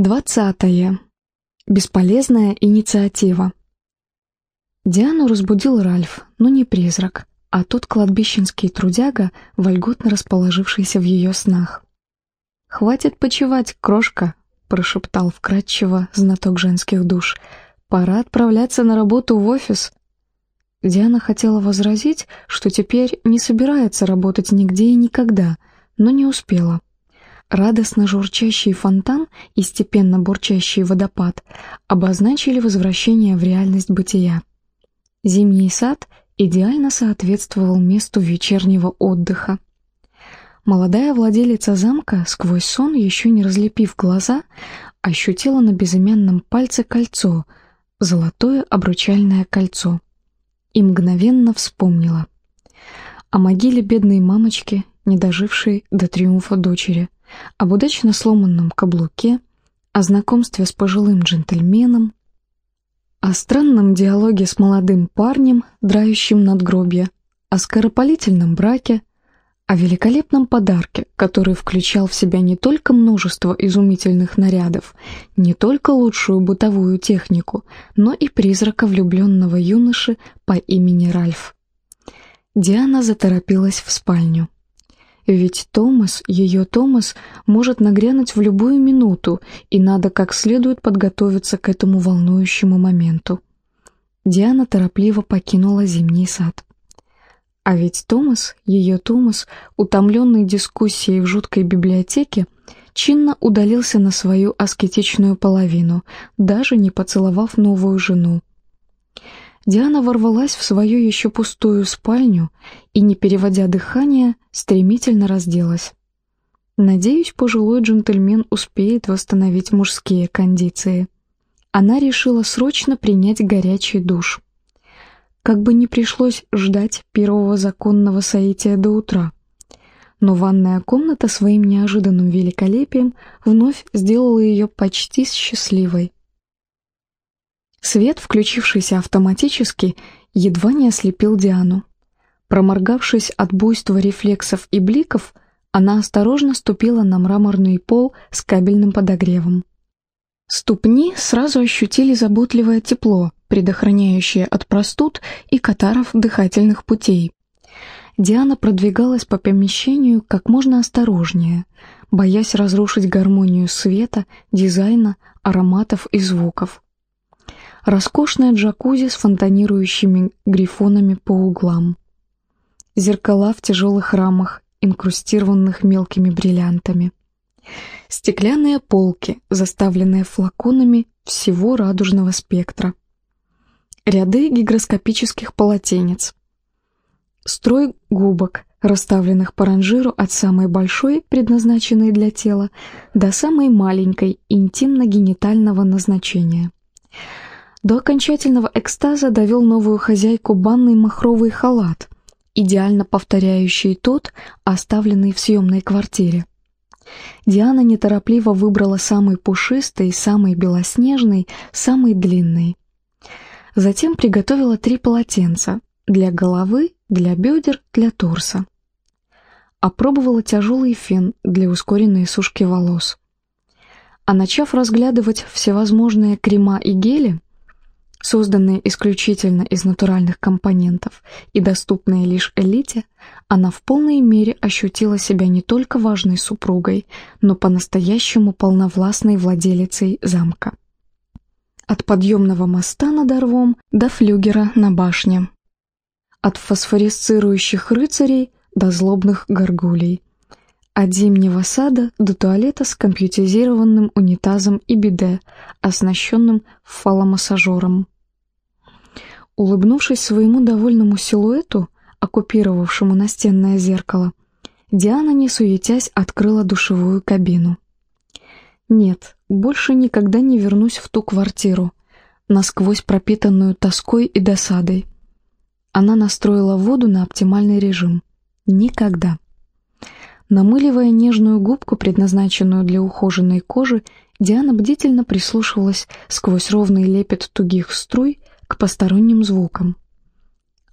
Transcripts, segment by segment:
Двадцатое. Бесполезная инициатива. Диану разбудил Ральф, но не призрак, а тот кладбищенский трудяга, вольготно расположившийся в ее снах. «Хватит почевать, крошка», — прошептал вкратчиво знаток женских душ. «Пора отправляться на работу в офис». Диана хотела возразить, что теперь не собирается работать нигде и никогда, но не успела. Радостно журчащий фонтан и степенно бурчащий водопад обозначили возвращение в реальность бытия. Зимний сад идеально соответствовал месту вечернего отдыха. Молодая владелица замка, сквозь сон, еще не разлепив глаза, ощутила на безымянном пальце кольцо, золотое обручальное кольцо, и мгновенно вспомнила. О могиле бедной мамочки, не дожившей до триумфа дочери, об удачно сломанном каблуке, о знакомстве с пожилым джентльменом, о странном диалоге с молодым парнем, драющим надгробье, о скоропалительном браке, о великолепном подарке, который включал в себя не только множество изумительных нарядов, не только лучшую бытовую технику, но и призрака влюбленного юноши по имени Ральф. Диана заторопилась в спальню. Ведь Томас, ее Томас, может нагрянуть в любую минуту, и надо как следует подготовиться к этому волнующему моменту. Диана торопливо покинула зимний сад. А ведь Томас, ее Томас, утомленный дискуссией в жуткой библиотеке, чинно удалился на свою аскетичную половину, даже не поцеловав новую жену. Диана ворвалась в свою еще пустую спальню и, не переводя дыхание, стремительно разделась. Надеюсь, пожилой джентльмен успеет восстановить мужские кондиции. Она решила срочно принять горячий душ. Как бы не пришлось ждать первого законного соития до утра. Но ванная комната своим неожиданным великолепием вновь сделала ее почти счастливой. Свет, включившийся автоматически, едва не ослепил Диану. Проморгавшись от буйства рефлексов и бликов, она осторожно ступила на мраморный пол с кабельным подогревом. Ступни сразу ощутили заботливое тепло, предохраняющее от простуд и катаров дыхательных путей. Диана продвигалась по помещению как можно осторожнее, боясь разрушить гармонию света, дизайна, ароматов и звуков роскошная джакузи с фонтанирующими грифонами по углам, зеркала в тяжелых рамах, инкрустированных мелкими бриллиантами, стеклянные полки, заставленные флаконами всего радужного спектра, ряды гигроскопических полотенец, строй губок, расставленных по ранжиру от самой большой, предназначенной для тела, до самой маленькой, интимно-генитального назначения – до окончательного экстаза довел новую хозяйку банный махровый халат, идеально повторяющий тот, оставленный в съемной квартире. Диана неторопливо выбрала самый пушистый, самый белоснежный, самый длинный. Затем приготовила три полотенца для головы, для бедер, для торса. Опробовала тяжелый фен для ускоренной сушки волос. А начав разглядывать всевозможные крема и гели, Созданная исключительно из натуральных компонентов и доступная лишь элите, она в полной мере ощутила себя не только важной супругой, но по-настоящему полновластной владелицей замка. От подъемного моста над Орвом до флюгера на башне. От фосфорисцирующих рыцарей до злобных горгулей. От зимнего сада до туалета с компьютеризированным унитазом и биде, оснащенным фаломассажером. Улыбнувшись своему довольному силуэту, оккупировавшему настенное зеркало, Диана, не суетясь, открыла душевую кабину. «Нет, больше никогда не вернусь в ту квартиру, насквозь пропитанную тоской и досадой». Она настроила воду на оптимальный режим. Никогда. Намыливая нежную губку, предназначенную для ухоженной кожи, Диана бдительно прислушивалась сквозь ровный лепет тугих струй к посторонним звукам.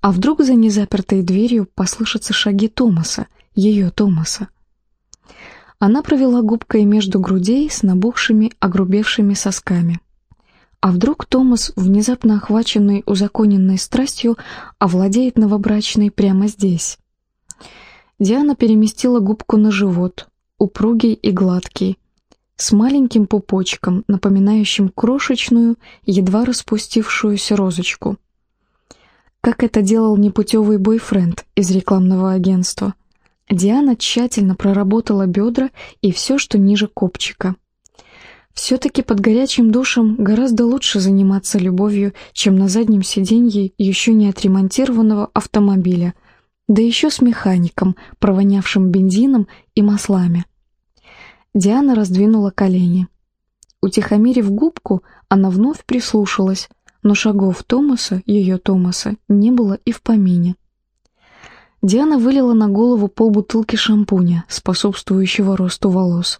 А вдруг за незапертой дверью послышатся шаги Томаса, ее Томаса? Она провела губкой между грудей с набухшими, огрубевшими сосками. А вдруг Томас, внезапно охваченный узаконенной страстью, овладеет новобрачной прямо здесь? Диана переместила губку на живот, упругий и гладкий, с маленьким пупочком, напоминающим крошечную, едва распустившуюся розочку. Как это делал непутевый бойфренд из рекламного агентства. Диана тщательно проработала бедра и все, что ниже копчика. Все-таки под горячим душем гораздо лучше заниматься любовью, чем на заднем сиденье еще не отремонтированного автомобиля, да еще с механиком, провонявшим бензином и маслами. Диана раздвинула колени. Утихомирив губку, она вновь прислушалась, но шагов Томаса, ее Томаса, не было и в помине. Диана вылила на голову полбутылки шампуня, способствующего росту волос.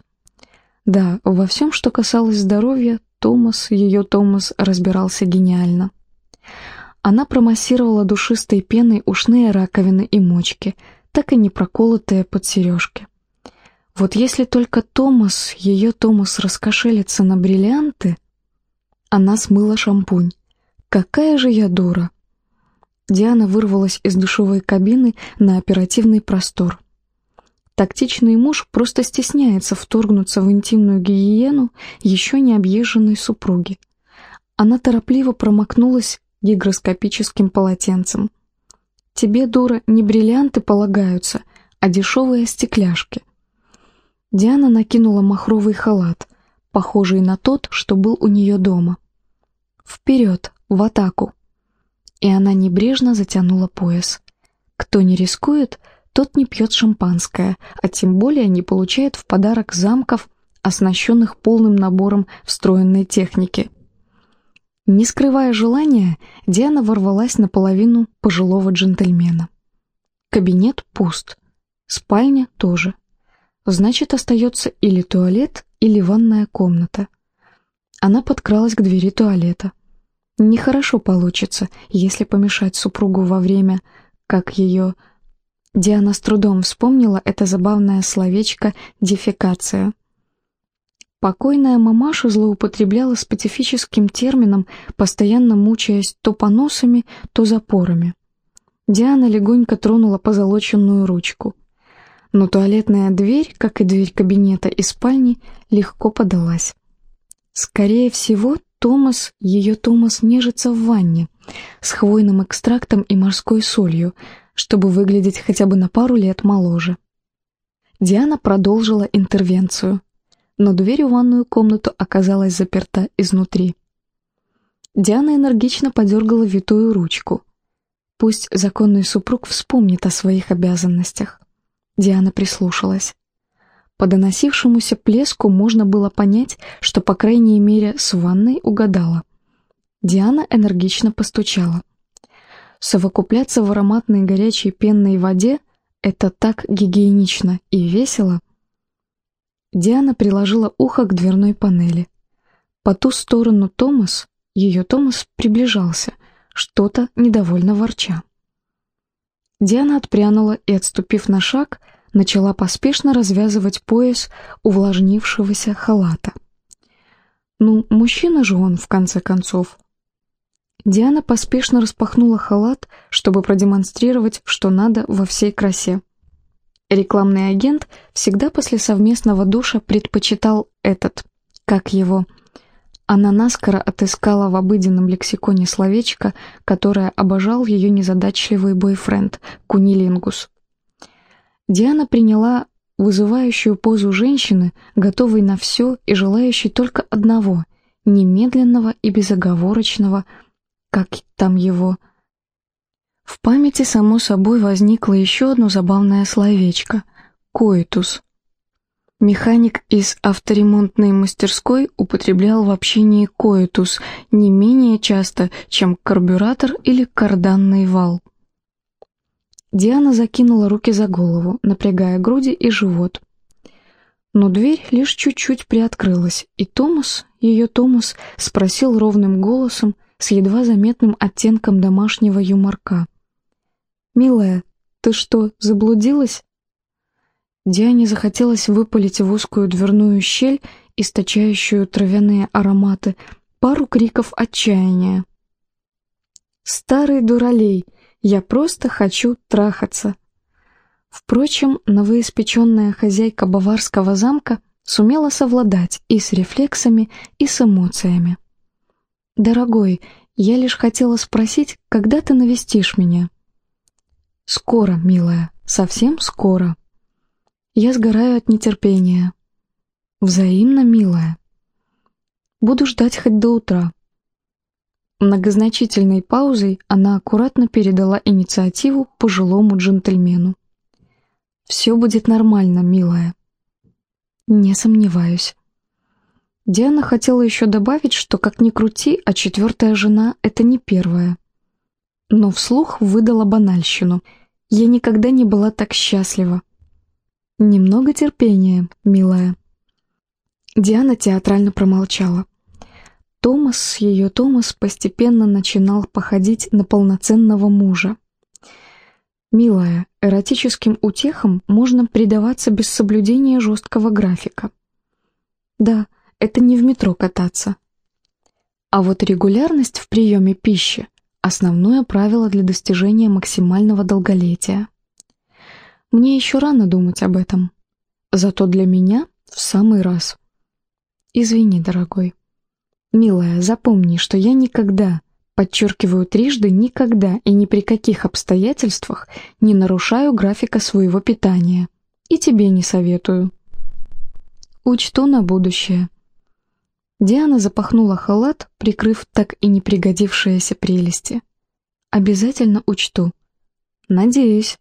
Да, во всем, что касалось здоровья, Томас, ее Томас, разбирался гениально. Она промассировала душистой пеной ушные раковины и мочки, так и не проколотые под сережки. Вот если только Томас, ее Томас, раскошелится на бриллианты... Она смыла шампунь. Какая же я дура! Диана вырвалась из душевой кабины на оперативный простор. Тактичный муж просто стесняется вторгнуться в интимную гигиену еще не объезженной супруги. Она торопливо промокнулась гигроскопическим полотенцем. «Тебе, дура, не бриллианты полагаются, а дешевые стекляшки». Диана накинула махровый халат, похожий на тот, что был у нее дома. «Вперед, в атаку!» И она небрежно затянула пояс. Кто не рискует, тот не пьет шампанское, а тем более не получает в подарок замков, оснащенных полным набором встроенной техники. Не скрывая желания, Диана ворвалась наполовину пожилого джентльмена. Кабинет пуст, спальня тоже. Значит, остается или туалет, или ванная комната. Она подкралась к двери туалета. Нехорошо получится, если помешать супругу во время, как ее Диана с трудом вспомнила это забавное словечко «дефекация». Покойная мамаша злоупотребляла специфическим термином, постоянно мучаясь то поносами, то запорами. Диана легонько тронула позолоченную ручку. Но туалетная дверь, как и дверь кабинета и спальни, легко подалась. Скорее всего, Томас, ее Томас нежится в ванне с хвойным экстрактом и морской солью, чтобы выглядеть хотя бы на пару лет моложе. Диана продолжила интервенцию, но дверь в ванную комнату оказалась заперта изнутри. Диана энергично подергала витую ручку. Пусть законный супруг вспомнит о своих обязанностях. Диана прислушалась. По доносившемуся плеску можно было понять, что, по крайней мере, с ванной угадала. Диана энергично постучала. Совокупляться в ароматной горячей пенной воде — это так гигиенично и весело. Диана приложила ухо к дверной панели. По ту сторону Томас, ее Томас приближался, что-то недовольно ворча. Диана отпрянула и, отступив на шаг, начала поспешно развязывать пояс увлажнившегося халата. Ну, мужчина же он, в конце концов. Диана поспешно распахнула халат, чтобы продемонстрировать, что надо во всей красе. Рекламный агент всегда после совместного душа предпочитал этот, как его. Она наскоро отыскала в обыденном лексиконе словечко, которое обожал ее незадачливый бойфренд, кунилингус. Диана приняла вызывающую позу женщины, готовой на все и желающей только одного — немедленного и безоговорочного – как там его. В памяти, само собой, возникло еще одно забавное словечко — «коитус». Механик из авторемонтной мастерской употреблял в общении «коитус» не менее часто, чем карбюратор или карданный вал. Диана закинула руки за голову, напрягая груди и живот. Но дверь лишь чуть-чуть приоткрылась, и Томас, ее Томас, спросил ровным голосом, с едва заметным оттенком домашнего юморка. «Милая, ты что, заблудилась?» Диане захотелось выпалить в узкую дверную щель, источающую травяные ароматы, пару криков отчаяния. «Старый дуралей, я просто хочу трахаться!» Впрочем, новоиспеченная хозяйка баварского замка сумела совладать и с рефлексами, и с эмоциями. «Дорогой, я лишь хотела спросить, когда ты навестишь меня?» «Скоро, милая, совсем скоро». Я сгораю от нетерпения. Взаимно, милая. Буду ждать хоть до утра. Многозначительной паузой она аккуратно передала инициативу пожилому джентльмену. «Все будет нормально, милая». «Не сомневаюсь». Диана хотела еще добавить, что, как ни крути, а четвертая жена — это не первая. Но вслух выдала банальщину. Я никогда не была так счастлива. «Немного терпения, милая». Диана театрально промолчала. Томас, ее Томас, постепенно начинал походить на полноценного мужа. «Милая, эротическим утехам можно предаваться без соблюдения жесткого графика. Да, это не в метро кататься. А вот регулярность в приеме пищи – основное правило для достижения максимального долголетия. Мне еще рано думать об этом. Зато для меня в самый раз. Извини, дорогой. Милая, запомни, что я никогда, подчеркиваю трижды, никогда и ни при каких обстоятельствах не нарушаю графика своего питания. И тебе не советую. Учту на будущее. Диана запахнула халат, прикрыв так и не пригодившиеся прелести. Обязательно учту. Надеюсь.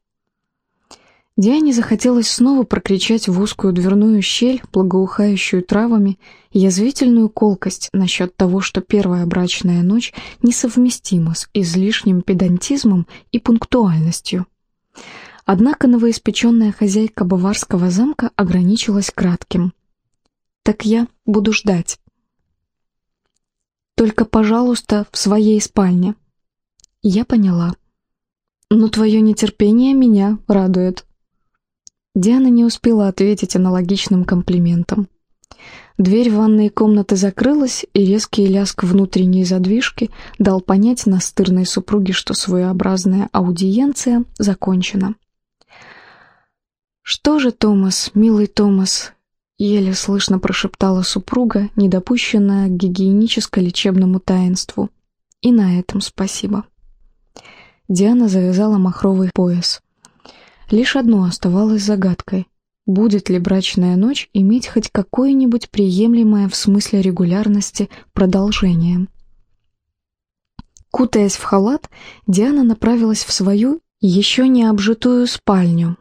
Диане захотелось снова прокричать в узкую дверную щель, благоухающую травами, язвительную колкость насчет того, что первая брачная ночь несовместима с излишним педантизмом и пунктуальностью. Однако новоиспеченная хозяйка баварского замка ограничилась кратким. «Так я буду ждать». «Только, пожалуйста, в своей спальне». «Я поняла». «Но твое нетерпение меня радует». Диана не успела ответить аналогичным комплиментом. Дверь ванной комнаты закрылась, и резкий лязг внутренней задвижки дал понять настырной супруге, что своеобразная аудиенция закончена. «Что же, Томас, милый Томас?» — еле слышно прошептала супруга, недопущенная к гигиеническо-лечебному таинству. «И на этом спасибо». Диана завязала махровый пояс. Лишь одно оставалось загадкой. Будет ли брачная ночь иметь хоть какое-нибудь приемлемое в смысле регулярности продолжение? Кутаясь в халат, Диана направилась в свою еще не обжитую спальню.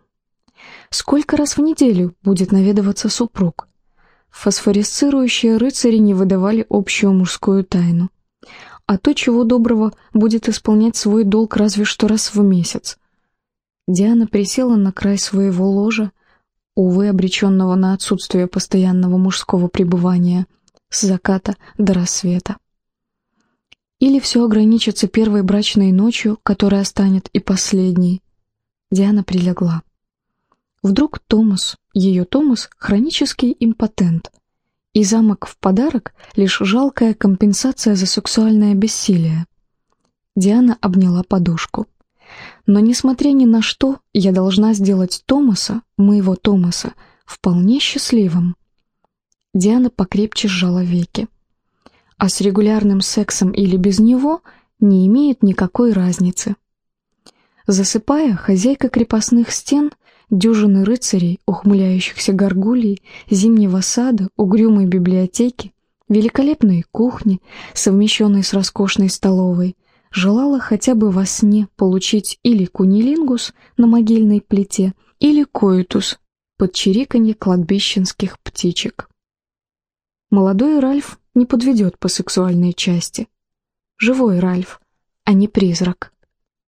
Сколько раз в неделю будет наведываться супруг? Фосфоресцирующие рыцари не выдавали общую мужскую тайну. А то, чего доброго, будет исполнять свой долг разве что раз в месяц. Диана присела на край своего ложа, увы, обреченного на отсутствие постоянного мужского пребывания, с заката до рассвета. Или все ограничится первой брачной ночью, которая станет и последней. Диана прилегла. Вдруг Томас, ее Томас, хронический импотент, и замок в подарок — лишь жалкая компенсация за сексуальное бессилие. Диана обняла подушку. Но, несмотря ни на что, я должна сделать Томаса, моего Томаса, вполне счастливым. Диана покрепче сжала веки. А с регулярным сексом или без него не имеет никакой разницы. Засыпая, хозяйка крепостных стен, дюжины рыцарей, ухмыляющихся горгулей, зимнего сада, угрюмой библиотеки, великолепной кухни, совмещенной с роскошной столовой, желала хотя бы во сне получить или кунилингус на могильной плите, или коитус под чириканье кладбищенских птичек. Молодой Ральф не подведет по сексуальной части. Живой Ральф, а не призрак.